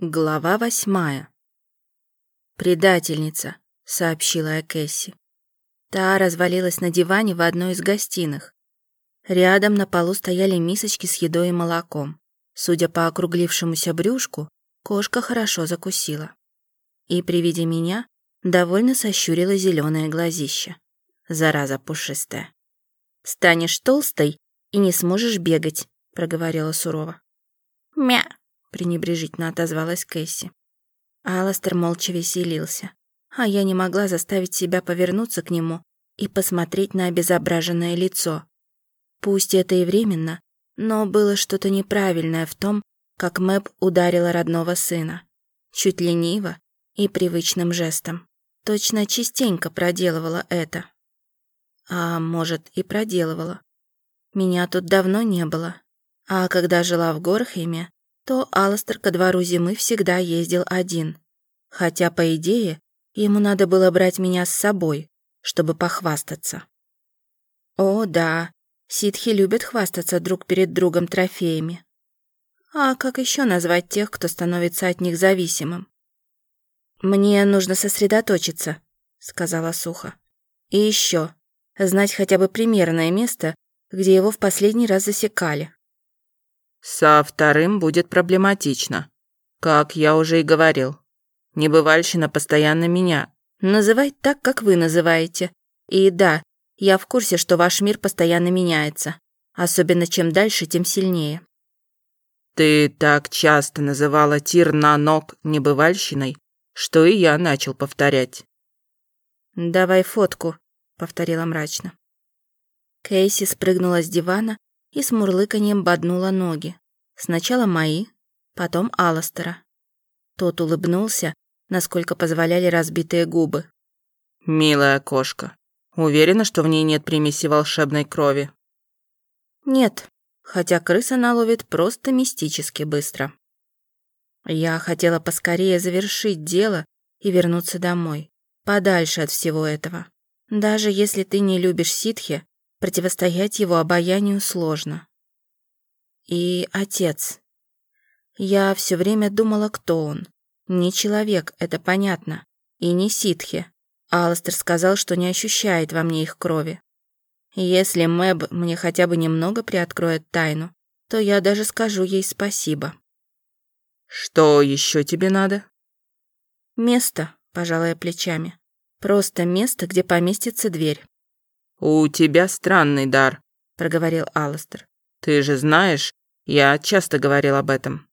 Глава восьмая. «Предательница», — сообщила я Кэсси. Та развалилась на диване в одной из гостиных. Рядом на полу стояли мисочки с едой и молоком. Судя по округлившемуся брюшку, кошка хорошо закусила. И при виде меня довольно сощурила зеленое глазище. Зараза пушистая. «Станешь толстой и не сможешь бегать», — проговорила сурово. «Мя», пренебрежительно отозвалась Кэсси. Аластер молча веселился, а я не могла заставить себя повернуться к нему и посмотреть на обезображенное лицо. Пусть это и временно, но было что-то неправильное в том, как Мэб ударила родного сына. Чуть лениво и привычным жестом. Точно частенько проделывала это. А может, и проделывала. Меня тут давно не было. А когда жила в Горхейме, то Алластер ко двору зимы всегда ездил один. Хотя, по идее, ему надо было брать меня с собой, чтобы похвастаться. О, да, ситхи любят хвастаться друг перед другом трофеями. А как еще назвать тех, кто становится от них зависимым? «Мне нужно сосредоточиться», — сказала сухо. «И еще, знать хотя бы примерное место, где его в последний раз засекали. Со вторым будет проблематично. Как я уже и говорил. Небывальщина постоянно меня. Называй так, как вы называете. И да, я в курсе, что ваш мир постоянно меняется. Особенно чем дальше, тем сильнее. Ты так часто называла тир на ног небывальщиной, что и я начал повторять. «Давай фотку», — повторила мрачно. Кейси спрыгнула с дивана и с мурлыканьем боднула ноги. Сначала мои, потом Алластера. Тот улыбнулся, насколько позволяли разбитые губы. «Милая кошка, уверена, что в ней нет примеси волшебной крови?» «Нет, хотя крыса наловит просто мистически быстро». Я хотела поскорее завершить дело и вернуться домой, подальше от всего этого. Даже если ты не любишь ситхи, Противостоять его обаянию сложно. И отец. Я все время думала, кто он. Не человек, это понятно. И не ситхи. Алластер сказал, что не ощущает во мне их крови. Если Мэб мне хотя бы немного приоткроет тайну, то я даже скажу ей спасибо. «Что еще тебе надо?» «Место», — пожалуй, плечами. «Просто место, где поместится дверь. «У тебя странный дар», — проговорил Алластер. «Ты же знаешь, я часто говорил об этом».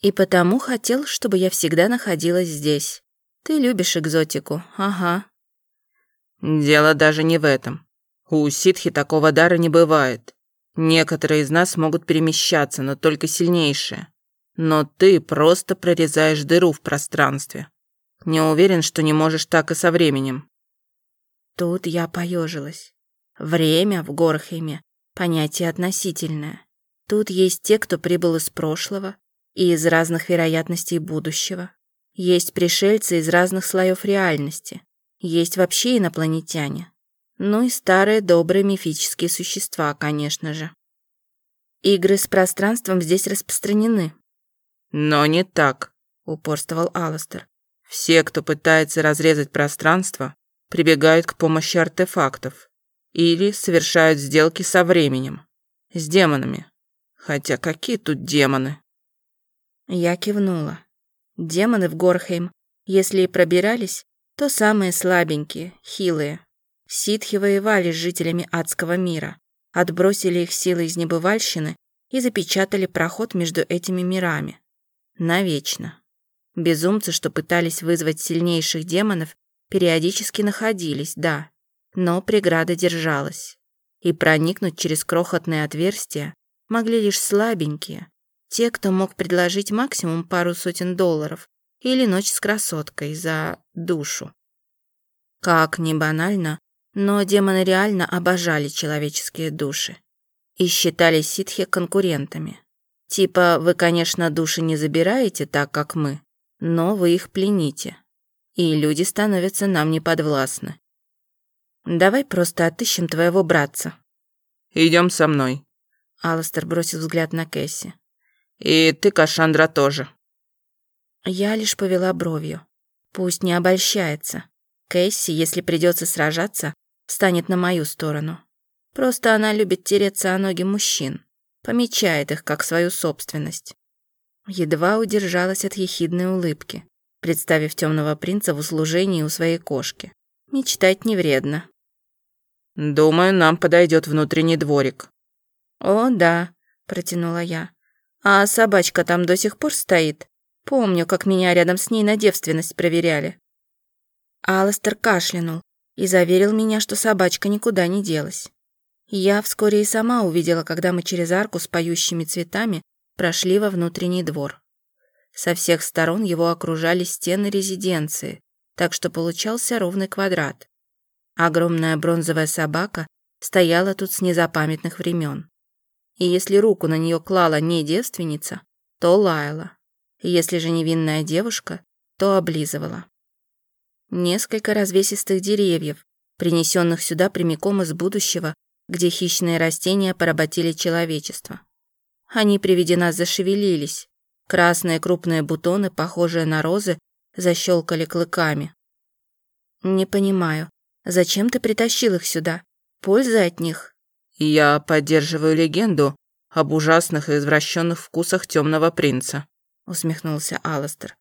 «И потому хотел, чтобы я всегда находилась здесь. Ты любишь экзотику, ага». «Дело даже не в этом. У ситхи такого дара не бывает. Некоторые из нас могут перемещаться, но только сильнейшие. Но ты просто прорезаешь дыру в пространстве. Не уверен, что не можешь так и со временем. Тут я поежилась. Время в Горхейме — понятие относительное. Тут есть те, кто прибыл из прошлого и из разных вероятностей будущего. Есть пришельцы из разных слоев реальности. Есть вообще инопланетяне. Ну и старые добрые мифические существа, конечно же. Игры с пространством здесь распространены. Но не так, упорствовал Алластер. Все, кто пытается разрезать пространство, прибегают к помощи артефактов или совершают сделки со временем, с демонами. Хотя какие тут демоны? Я кивнула. Демоны в Горхейм, если и пробирались, то самые слабенькие, хилые. Ситхи воевали с жителями адского мира, отбросили их силы из небывальщины и запечатали проход между этими мирами. Навечно. Безумцы, что пытались вызвать сильнейших демонов, периодически находились, да, но преграда держалась. И проникнуть через крохотное отверстие могли лишь слабенькие, те, кто мог предложить максимум пару сотен долларов или ночь с красоткой за душу. Как ни банально, но демоны реально обожали человеческие души и считали ситхи конкурентами. Типа, вы, конечно, души не забираете так, как мы, но вы их плените и люди становятся нам неподвластны. Давай просто отыщем твоего братца. Идем со мной. Алластер бросил взгляд на Кэсси. И ты, Кашандра, тоже. Я лишь повела бровью. Пусть не обольщается. Кэсси, если придется сражаться, встанет на мою сторону. Просто она любит тереться о ноги мужчин, помечает их как свою собственность. Едва удержалась от ехидной улыбки, представив темного принца в услужении у своей кошки. Мечтать не вредно. «Думаю, нам подойдет внутренний дворик». «О, да», — протянула я. «А собачка там до сих пор стоит? Помню, как меня рядом с ней на девственность проверяли». Алластер кашлянул и заверил меня, что собачка никуда не делась. Я вскоре и сама увидела, когда мы через арку с поющими цветами прошли во внутренний двор. Со всех сторон его окружали стены резиденции, так что получался ровный квадрат. Огромная бронзовая собака стояла тут с незапамятных времен. И если руку на нее клала не девственница, то лаяла. Если же невинная девушка, то облизывала. Несколько развесистых деревьев, принесенных сюда прямиком из будущего, где хищные растения поработили человечество. Они при виде нас зашевелились. Красные крупные бутоны, похожие на розы, защелкали клыками. «Не понимаю, зачем ты притащил их сюда? Польза от них?» «Я поддерживаю легенду об ужасных и извращенных вкусах темного принца», усмехнулся Алластер.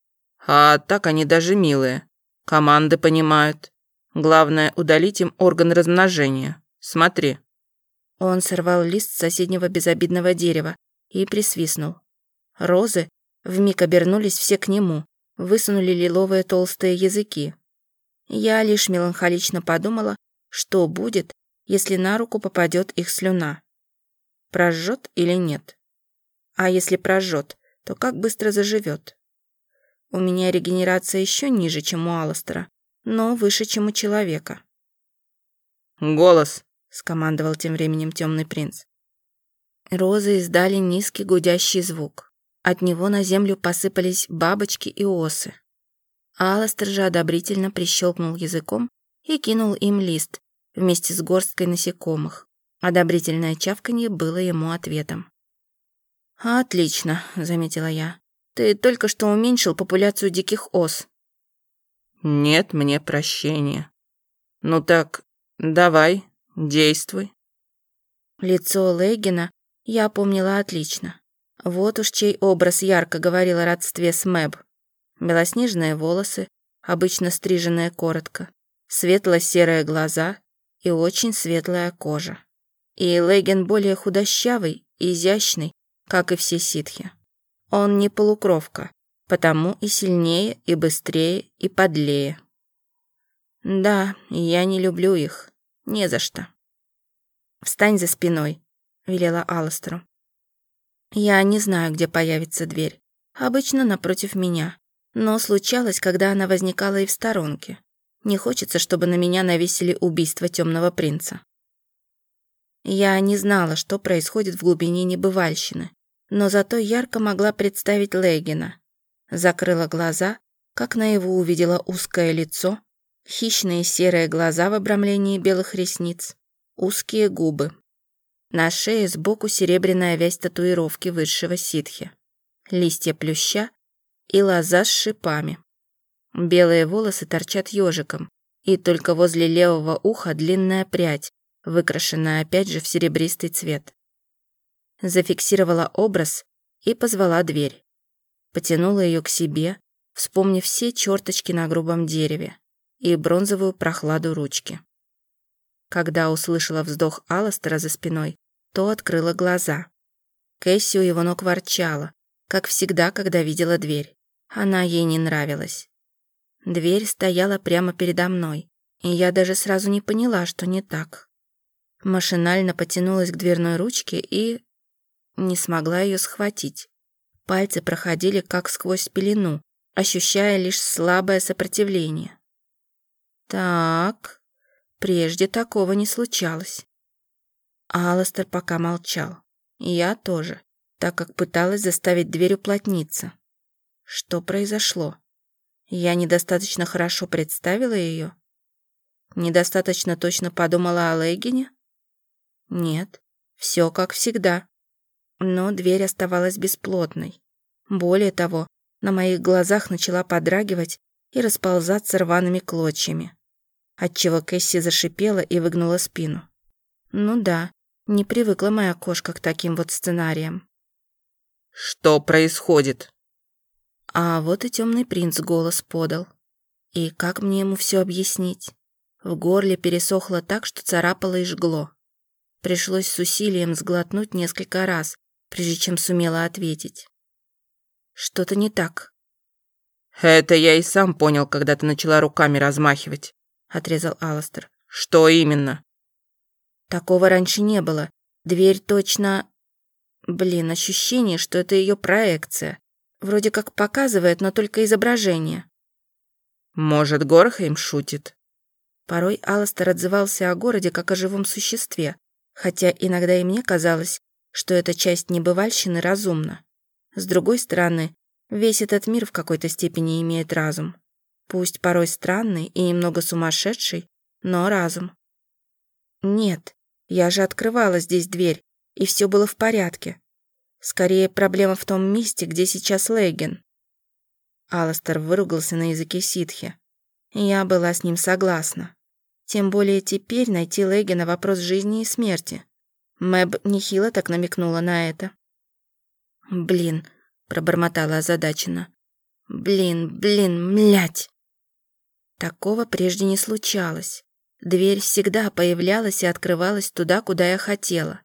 «А так они даже милые. Команды понимают. Главное, удалить им орган размножения. Смотри». Он сорвал лист соседнего безобидного дерева и присвистнул. Розы вмиг обернулись все к нему, высунули лиловые толстые языки. Я лишь меланхолично подумала, что будет, если на руку попадет их слюна. Прожжет или нет? А если прожжет, то как быстро заживет? У меня регенерация еще ниже, чем у Алластера, но выше, чем у человека. «Голос!» — скомандовал тем временем темный принц. Розы издали низкий гудящий звук. От него на землю посыпались бабочки и осы. Аластер же одобрительно прищелкнул языком и кинул им лист вместе с горсткой насекомых. Одобрительное чавканье было ему ответом. «Отлично», — заметила я. «Ты только что уменьшил популяцию диких ос». «Нет мне прощения. Ну так, давай, действуй». Лицо Лейгина я помнила отлично. Вот уж чей образ ярко говорил о родстве с Мэб. Белоснежные волосы, обычно стриженные коротко, светло-серые глаза и очень светлая кожа. И Лейген более худощавый, изящный, как и все ситхи. Он не полукровка, потому и сильнее, и быстрее, и подлее. Да, я не люблю их. Не за что. Встань за спиной, велела Алластеру. Я не знаю, где появится дверь. Обычно напротив меня. Но случалось, когда она возникала и в сторонке. Не хочется, чтобы на меня навесили убийство темного принца. Я не знала, что происходит в глубине небывальщины, но зато ярко могла представить Легина. Закрыла глаза, как на его увидела узкое лицо, хищные серые глаза в обрамлении белых ресниц, узкие губы. На шее сбоку серебряная вязь татуировки высшего ситхи. Листья плюща и лоза с шипами. Белые волосы торчат ежиком, и только возле левого уха длинная прядь, выкрашенная опять же в серебристый цвет. Зафиксировала образ и позвала дверь. Потянула ее к себе, вспомнив все черточки на грубом дереве и бронзовую прохладу ручки. Когда услышала вздох Алластера за спиной, то открыла глаза. Кэсси у его ног ворчала, как всегда, когда видела дверь. Она ей не нравилась. Дверь стояла прямо передо мной, и я даже сразу не поняла, что не так. Машинально потянулась к дверной ручке и... не смогла ее схватить. Пальцы проходили как сквозь пелену, ощущая лишь слабое сопротивление. Так, Прежде такого не случалось. Алластер пока молчал. я тоже, так как пыталась заставить дверь уплотниться. Что произошло? Я недостаточно хорошо представила ее? Недостаточно точно подумала о Лейгине? Нет, все как всегда. Но дверь оставалась бесплотной. Более того, на моих глазах начала подрагивать и расползаться рваными клочьями, отчего Кэсси зашипела и выгнула спину. Ну да, не привыкла моя кошка к таким вот сценариям. «Что происходит?» А вот и темный принц голос подал. И как мне ему все объяснить? В горле пересохло так, что царапало и жгло. Пришлось с усилием сглотнуть несколько раз, прежде чем сумела ответить. Что-то не так. Это я и сам понял, когда ты начала руками размахивать, отрезал Аластер. Что именно? Такого раньше не было. Дверь точно... Блин, ощущение, что это ее проекция. Вроде как показывает, но только изображение. Может, Горхейм шутит? Порой Аластер отзывался о городе как о живом существе, хотя иногда и мне казалось, что эта часть небывальщины разумна. С другой стороны, весь этот мир в какой-то степени имеет разум. Пусть порой странный и немного сумасшедший, но разум. Нет, я же открывала здесь дверь, и все было в порядке. Скорее, проблема в том месте, где сейчас Лейген. Аластер выругался на языке ситхи. Я была с ним согласна. Тем более теперь найти Лейгена вопрос жизни и смерти. Мэб нехило так намекнула на это. «Блин», — пробормотала озадаченно. «Блин, блин, млять!» Такого прежде не случалось. Дверь всегда появлялась и открывалась туда, куда я хотела.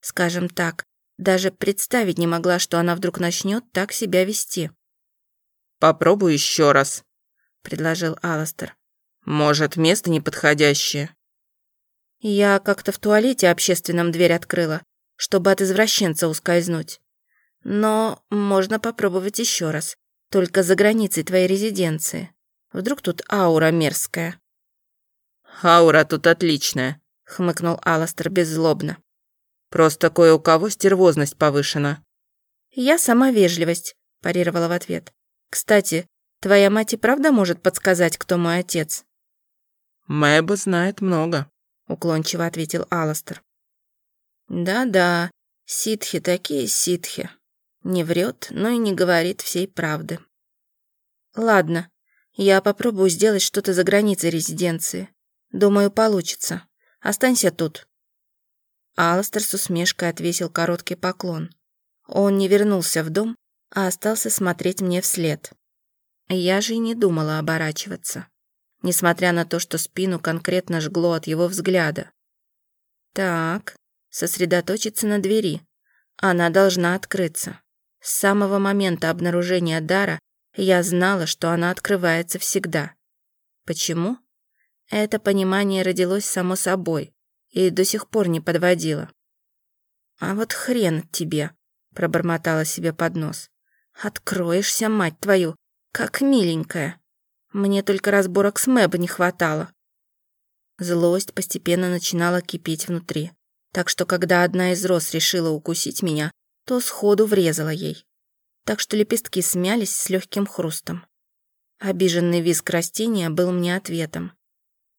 Скажем так, даже представить не могла, что она вдруг начнет так себя вести. «Попробуй еще раз», — предложил Аластер. «Может, место неподходящее?» Я как-то в туалете общественном дверь открыла, чтобы от извращенца ускользнуть. Но можно попробовать еще раз, только за границей твоей резиденции. Вдруг тут аура мерзкая. «Аура тут отличная», — хмыкнул Аластер беззлобно. Просто кое у кого стервозность повышена». «Я сама вежливость», – парировала в ответ. «Кстати, твоя мать и правда может подсказать, кто мой отец?» «Мэба знает много», – уклончиво ответил Аластер. «Да-да, ситхи такие ситхи. Не врет, но и не говорит всей правды. Ладно, я попробую сделать что-то за границей резиденции. Думаю, получится. Останься тут». Алстер с усмешкой отвесил короткий поклон. Он не вернулся в дом, а остался смотреть мне вслед. Я же и не думала оборачиваться, несмотря на то, что спину конкретно жгло от его взгляда. Так, сосредоточиться на двери. Она должна открыться. С самого момента обнаружения дара я знала, что она открывается всегда. Почему? Это понимание родилось само собой, и до сих пор не подводила. «А вот хрен тебе», — пробормотала себе под нос. «Откроешься, мать твою, как миленькая. Мне только разборок с Мэб не хватало». Злость постепенно начинала кипеть внутри, так что когда одна из роз решила укусить меня, то сходу врезала ей. Так что лепестки смялись с легким хрустом. Обиженный визг растения был мне ответом.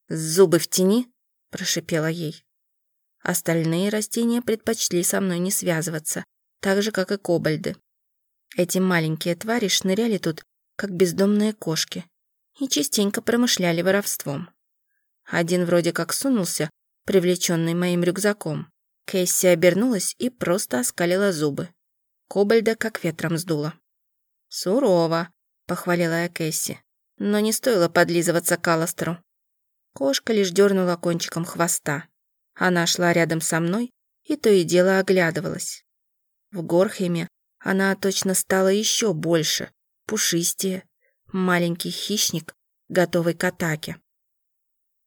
«Зубы в тени?» – прошипела ей. Остальные растения предпочли со мной не связываться, так же, как и кобальды. Эти маленькие твари шныряли тут, как бездомные кошки, и частенько промышляли воровством. Один вроде как сунулся, привлеченный моим рюкзаком. Кэсси обернулась и просто оскалила зубы. Кобальда как ветром сдуло. «Сурово», — похвалила я Кэсси, но не стоило подлизываться к Аластеру. Кошка лишь дернула кончиком хвоста. Она шла рядом со мной и то и дело оглядывалась. В Горхеме она точно стала еще больше, пушистее, маленький хищник, готовый к атаке.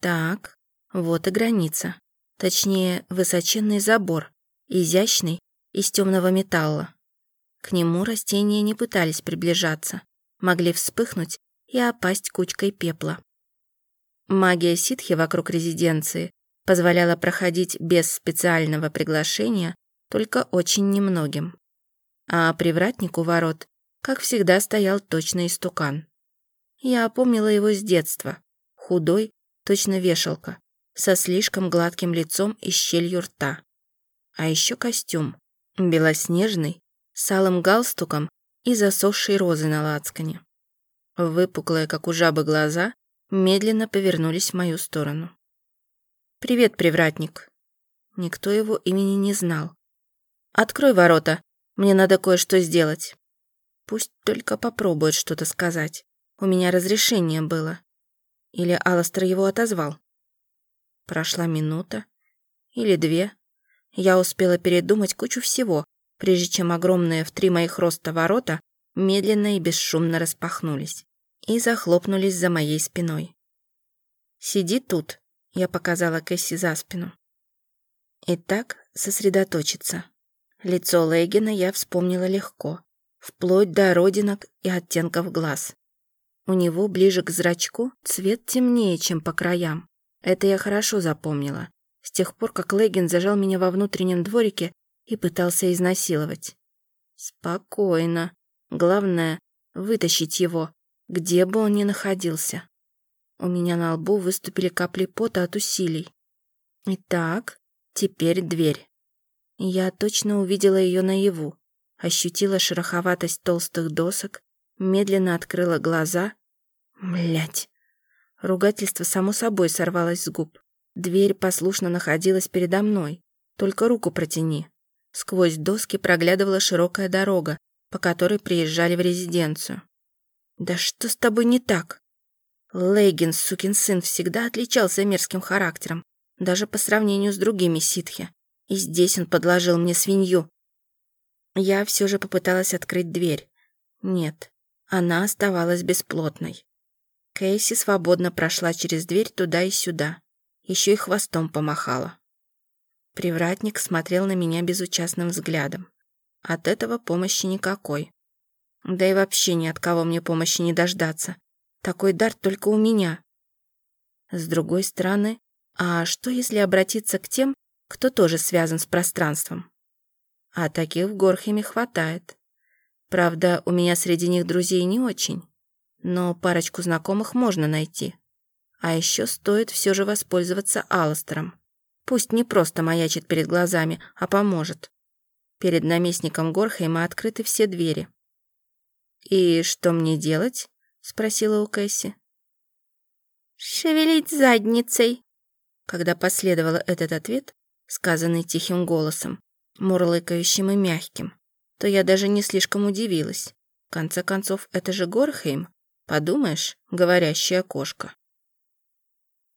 Так, вот и граница. Точнее, высоченный забор, изящный, из темного металла. К нему растения не пытались приближаться, могли вспыхнуть и опасть кучкой пепла. Магия ситхи вокруг резиденции позволяла проходить без специального приглашения только очень немногим. А привратнику ворот, как всегда, стоял точно истукан. Я опомнила его с детства. Худой, точно вешалка, со слишком гладким лицом и щелью рта. А еще костюм. Белоснежный, с алым галстуком и засохшей розы на лацкане. Выпуклые, как у жабы, глаза медленно повернулись в мою сторону. «Привет, привратник». Никто его имени не знал. «Открой ворота, мне надо кое-что сделать». Пусть только попробует что-то сказать. У меня разрешение было. Или Аластер его отозвал. Прошла минута. Или две. Я успела передумать кучу всего, прежде чем огромные в три моих роста ворота медленно и бесшумно распахнулись и захлопнулись за моей спиной. «Сиди тут», — я показала Кэсси за спину. Итак, сосредоточиться. Лицо Лейгена я вспомнила легко, вплоть до родинок и оттенков глаз. У него ближе к зрачку цвет темнее, чем по краям. Это я хорошо запомнила, с тех пор, как Лейген зажал меня во внутреннем дворике и пытался изнасиловать. Спокойно. Главное — вытащить его, где бы он ни находился. У меня на лбу выступили капли пота от усилий. Итак, теперь дверь. Я точно увидела ее наяву, ощутила шероховатость толстых досок, медленно открыла глаза. Млять. Ругательство само собой сорвалось с губ. Дверь послушно находилась передо мной. Только руку протяни. Сквозь доски проглядывала широкая дорога, по которой приезжали в резиденцию. «Да что с тобой не так?» Лейгин, сукин сын, всегда отличался мерзким характером, даже по сравнению с другими ситхи. И здесь он подложил мне свинью. Я все же попыталась открыть дверь. Нет, она оставалась бесплотной. Кейси свободно прошла через дверь туда и сюда. Еще и хвостом помахала. Привратник смотрел на меня безучастным взглядом. От этого помощи никакой. Да и вообще ни от кого мне помощи не дождаться. Такой дар только у меня. С другой стороны, а что если обратиться к тем, кто тоже связан с пространством? А таких в Горхеме хватает. Правда, у меня среди них друзей не очень, но парочку знакомых можно найти. А еще стоит все же воспользоваться Алластером. Пусть не просто маячит перед глазами, а поможет. Перед наместником Горхейма открыты все двери. «И что мне делать?» — спросила у Кэсси. «Шевелить задницей!» Когда последовал этот ответ, сказанный тихим голосом, мурлыкающим и мягким, то я даже не слишком удивилась. В конце концов, это же Горхейм. Подумаешь, говорящая кошка.